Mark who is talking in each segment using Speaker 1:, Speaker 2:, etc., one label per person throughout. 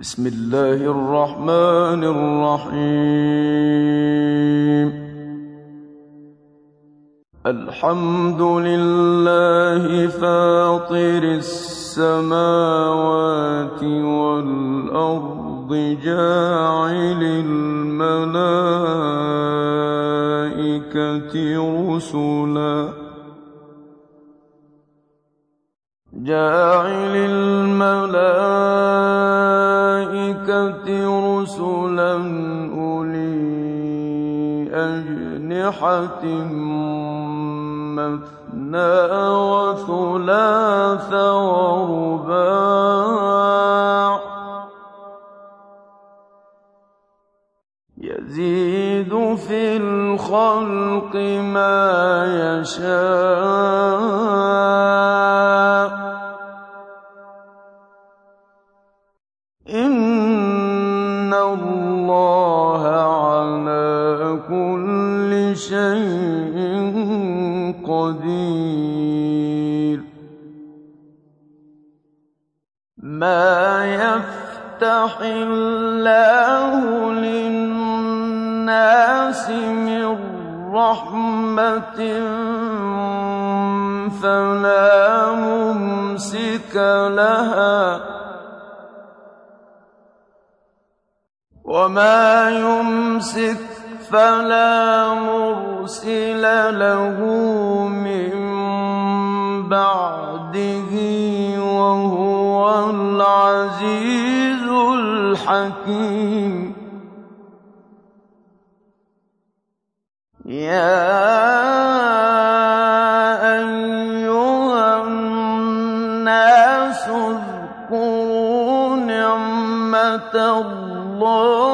Speaker 1: بسم الله الرحمن الرحيم. الحمد لله فاطر السماوات والأرض جاعل الملائكة رسلا. جاعل الملائكة رسلا أولي أجنحة مثنى وثلاث ورباع يزيد في الخلق ما يشاء الله للناس من رحمة فلا ممسك لها وما يمسك فلا مرسل له من بعده وهو العزيز الحكيم يا أيها الناس اذكروا نعمة الله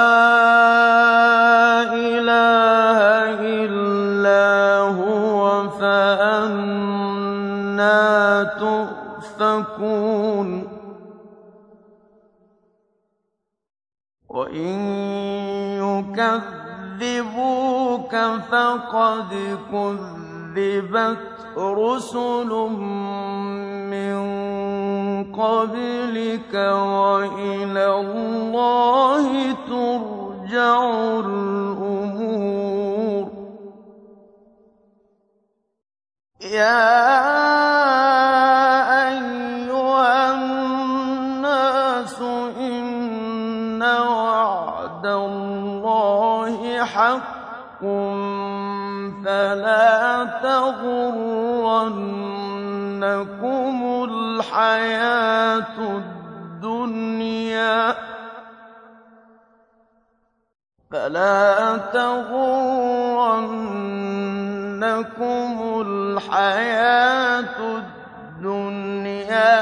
Speaker 1: وإن يكذبوك فقد كذبت رسل من قبلك وإلى الله ترجع الأمور يا حق فلا تغرنكم الحياة الدنيا فلا تغرنكم الحياة الدنيا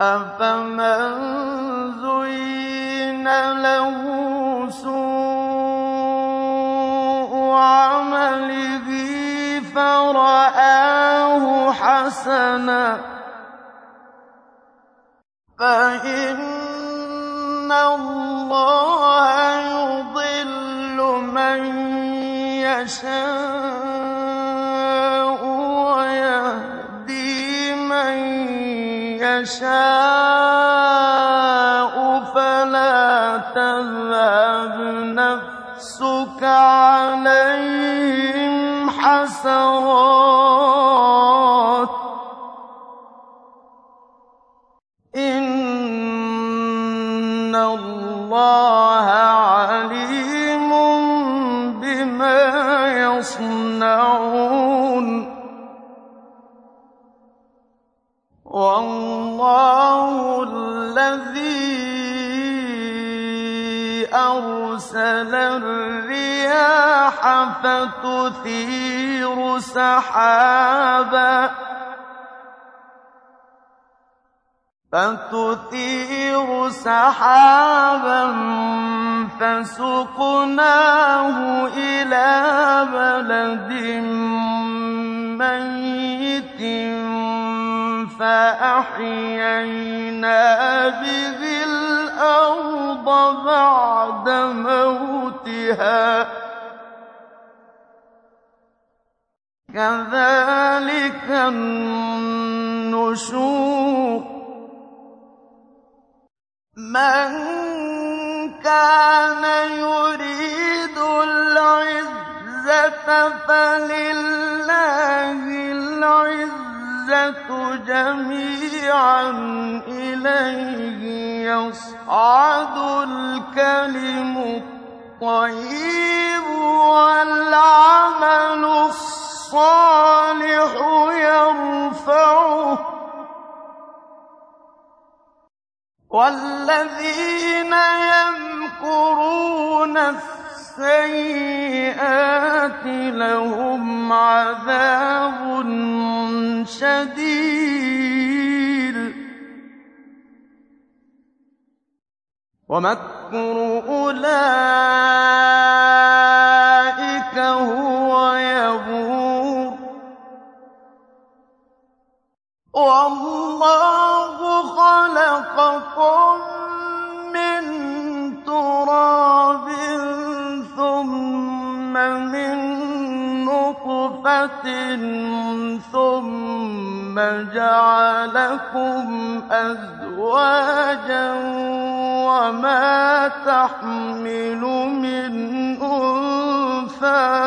Speaker 1: أَفَمَن زُيِّنَ لَهُ سُوءُ عَمَلِهِ فَرَآهُ حَسَنًا ۖ فَإِنَّ اللَّهَ يُضِلُّ مَن يَشَاءُ أَرْسَلَ الرِّيَاحَ فَتُثِيرُ سَحَابًا فَسُقْنَاهُ إِلَىٰ بَلَدٍ مَّيِّتٍ فَأَحْيَيْنَا بِهِ الْأَرْضَ بَعْدَ مَوْتِهَا ۚ. كَذَٰلِكَ النُّشُورُ. مَن كَانَ يُرِيدُ الْعِزَّةَ فَلِلَّهِ الْعِزَّةُ. جَمِيعًا ۚ إِلَيْهِ يَصْعَدُ الْكَلِمُ الطَّيِّبُ وَالْعَمَلُ الصَّالِحُ يَرْفَعُهُ ۚ وَالَّذِينَ يَمْكُرُونَ السَّيِّئَاتِ لَهُمْ عَذَابٌ شَدِيدٌ ۖ. وَمَكْرُ أُولَٰئِكَ هُوَ يَبُورُ ۖ. وَاللَّهُ خَلَقَكُم نُّطْفَةٍ ثُمَّ جَعَلَكُمْ أَزْوَاجًا ۚ وَمَا تَحْمِلُ مِنْ أُنثَىٰ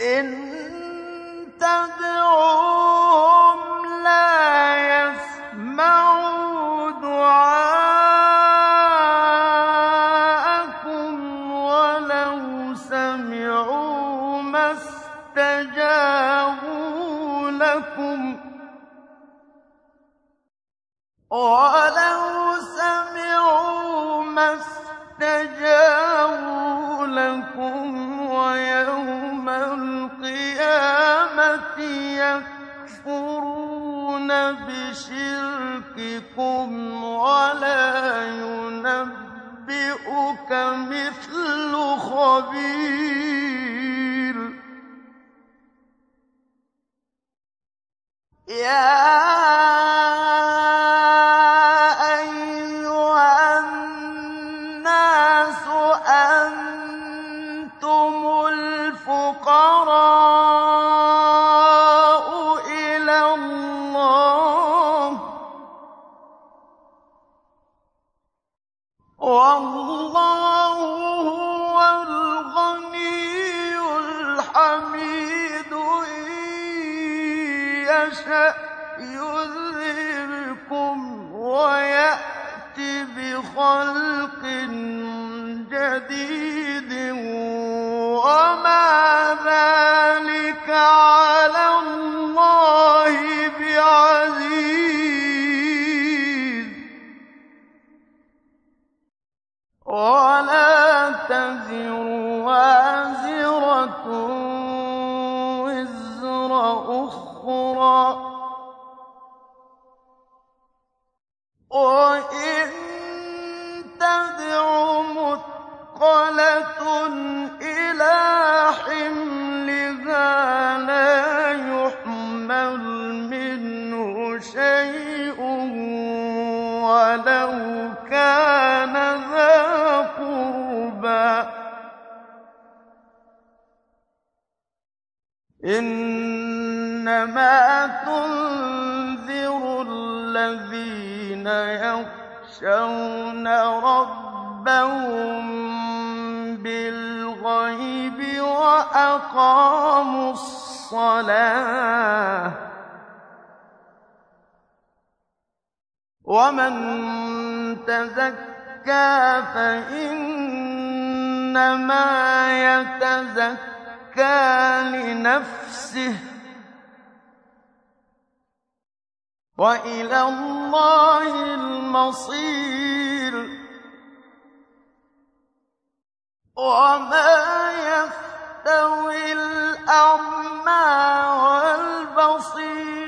Speaker 1: إن تدع ينبئكم ولا ينبئك مثل خبير. يا ولو كان ذا قربى. إنما تنذر الذين يخشون ربهم بالغيب وأقاموا الصلاة. ومن تزكى فإنما يتزكى لنفسه وإلى الله المصير وما يفتوي الأعمى والبصير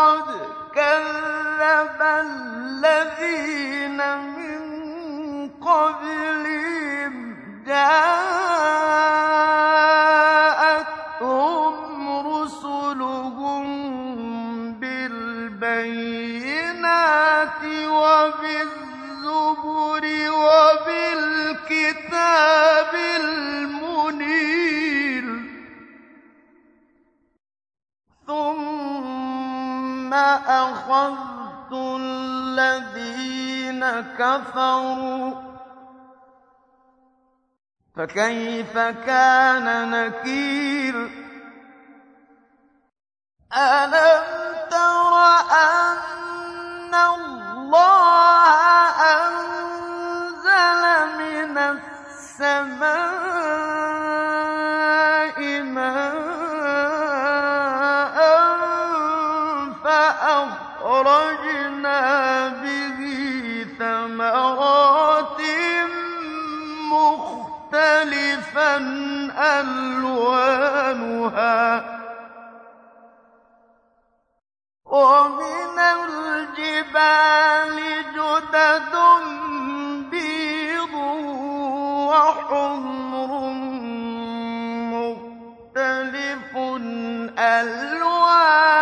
Speaker 1: فَقَدْ كَذَّبَ الَّذِينَ مِن قَبْلِهِمْ ۖ جَاءَتْهُمْ رُسُلُهُم بِالْبَيِّنَاتِ وَبِالزُّبُرِ وَبِالْكِتَابِ الْمُنِيرِ ثُمَّ أَخَذْتُ الَّذِينَ كَفَرُوا ۖ فَكَيْفَ كَانَ نَكِيرِ؟ أَلَمْ أَلْوَانُهَا ۚ وَمِنَ الْجِبَالِ جُدَدٌ بِيضٌ وَحُمْرٌ مُّخْتَلِفٌ أَلْوَانُهَا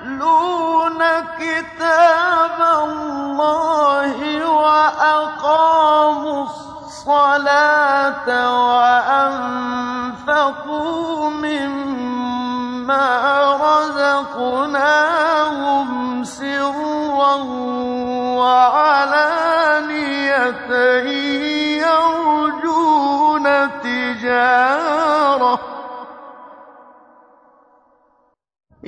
Speaker 1: يَتْلُونَ كِتَابَ اللَّهِ وَأَقَامُوا الصَّلَاةَ وَأَنفَقُوا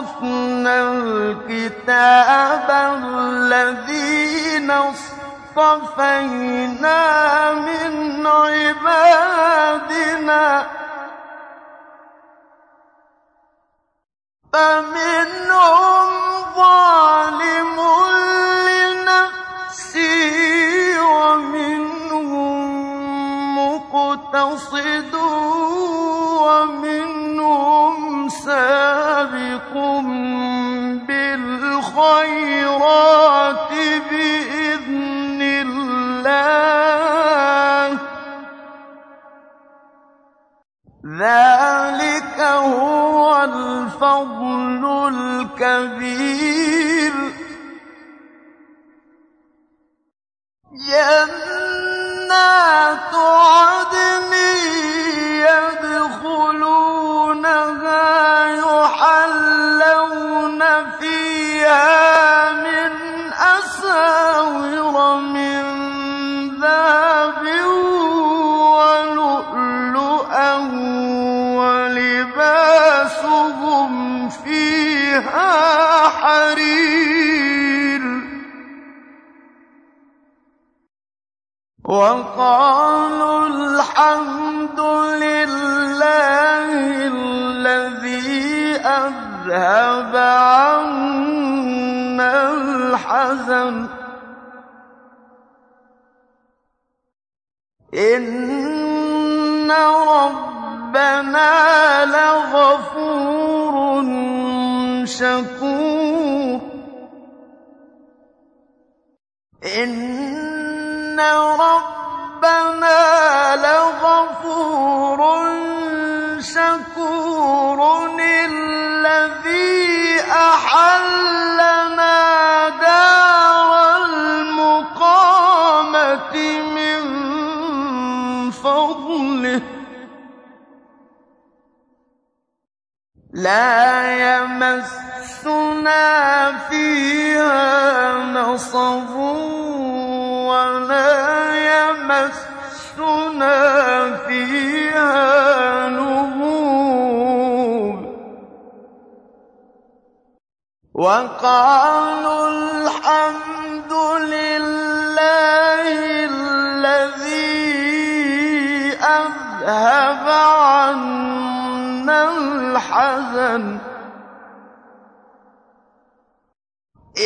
Speaker 1: وَيَزِيدَهُم مِّن فَضْلِهِ ۚ إِنَّهُ غَفُورٌ شَكُورٌ فَمِنْهُمْ ظَالِمٌ لِّنَفْسِهِ وَمِنْهُم مُّقْتَصِدٌ الْحَمْدُ لِلَّهِ الَّذِي أَذْهَبَ عَنَّا الْحَزَنَ ۖ. إِنَّ رَبَّنَا لَغَفُورٌ شَكُورٌ. الَّذِي أَحَلَّنَا دَارَ الْمُقَامَةِ مِن فَضْلِهِ ۖ. لَا يَمَسُّنَا فِيهَا نَصَبٌ. وَلَا يَمَسُّنَا فِيهَا لُغُوبٌ وَقَالُوا الْحَمْدُ لِلَّهِ الَّذِي أَذْهَبَ عَنَّا الْحَزَنَ ۖ.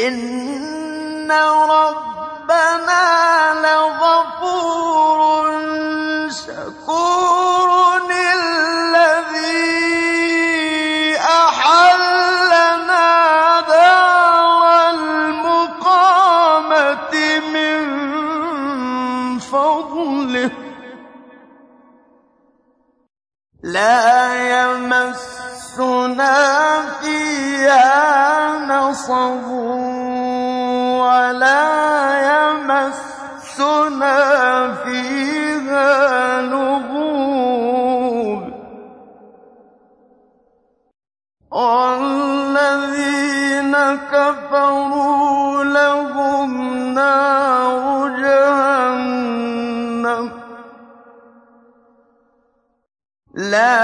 Speaker 1: إِنَّ رَبَّنَا لَغَفُورٌ شَكُورٌ الَّذِي دَارَ الْمُقَامَةِ مِن فَضْلِهِ ۖ. لَا يَمَسُّنَا فِيهَا نَصَبٌ. وَالَّذِينَ كَفَرُوا لَهُمْ نَارُ جَهَنَّمَ. لَا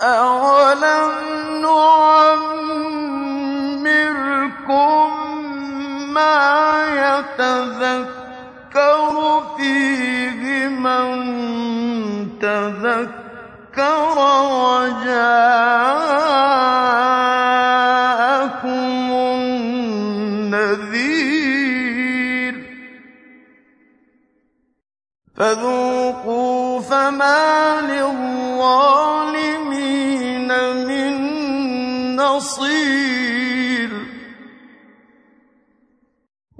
Speaker 1: أَوَلَمْ نُعَمِّرْكُم مَّا يَتَذَكَّرُ فِيهِ مَن تَذَكَّرَ وَجَاءَكُمُ النَّذِيرُ ۖ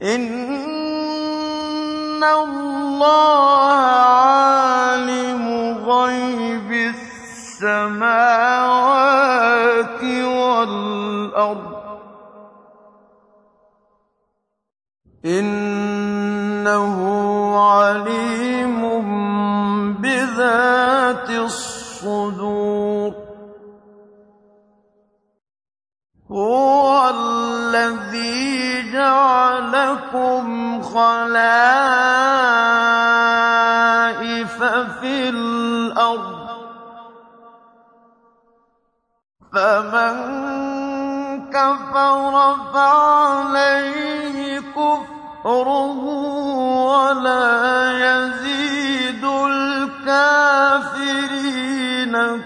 Speaker 1: إِنَّ اللَّهَ عَالِمُ غَيْبِ السماوات والأرض إنه عليم بذات الصدور هو الذي جعلكم خلائف في الأرض. فمن كفر فعليه كفره ولا يزيد الكافرين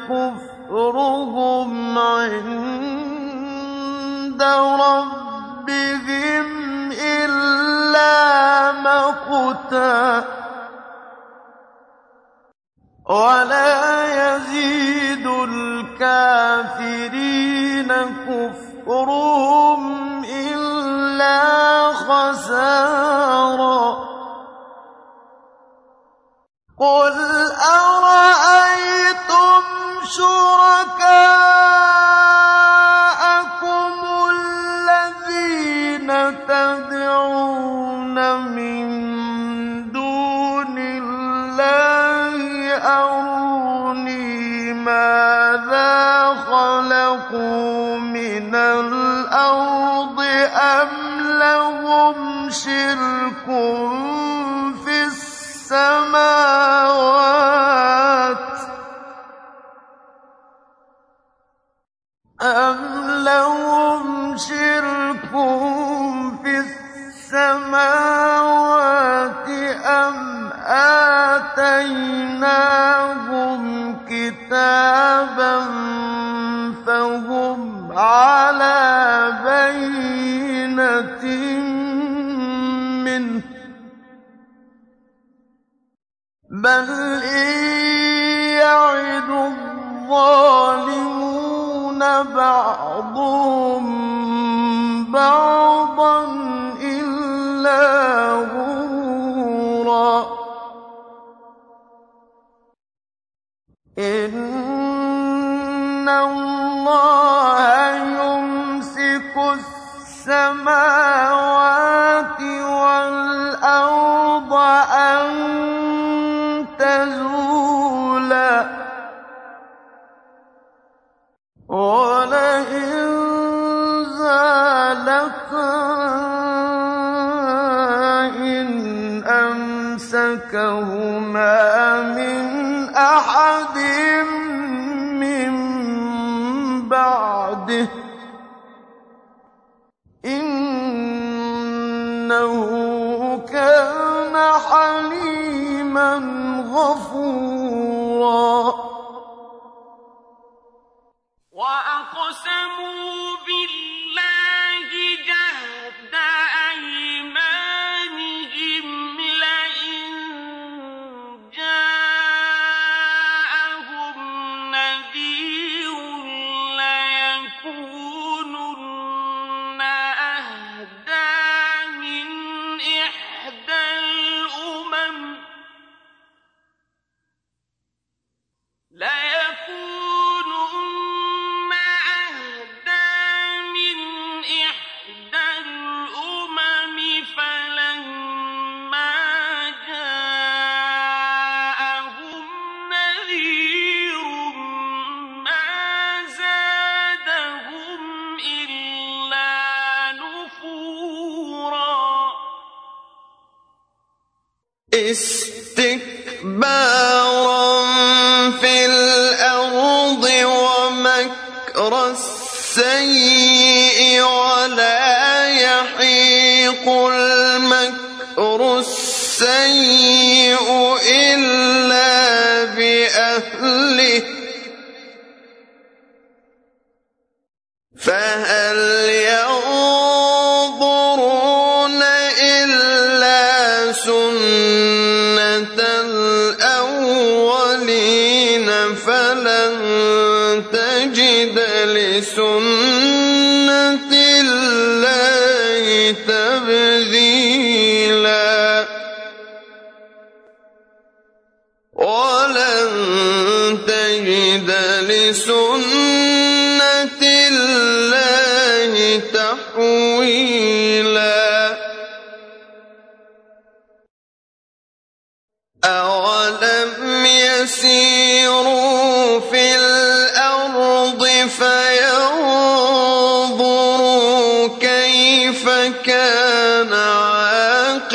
Speaker 1: كفرهم عند ربهم إلا مقتا ولا يزيد الكافرين كفرهم إلا خسارا قل أرأيتم شركاءكم بعضهم بعضا إلا غرورا. إن السماوات
Speaker 2: بالله
Speaker 1: السيء لسنة الله
Speaker 2: تحويلا. أولم يسيروا في الأرض فينظروا كيف كان عاقبة